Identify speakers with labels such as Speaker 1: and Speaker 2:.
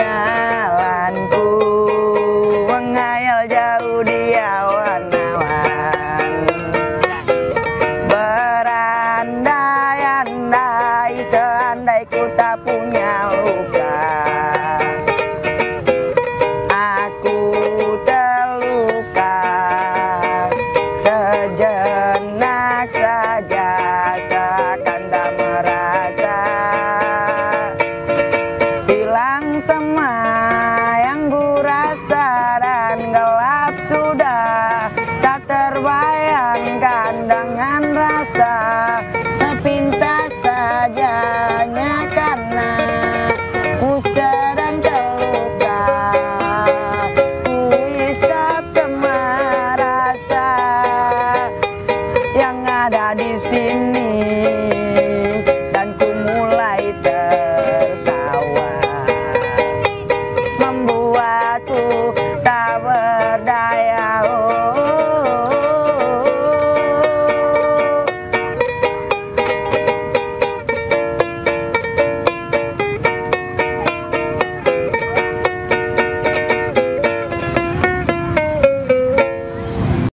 Speaker 1: Jalanku. Mengayal jauh di awan-awan berandai-andai. xem mà.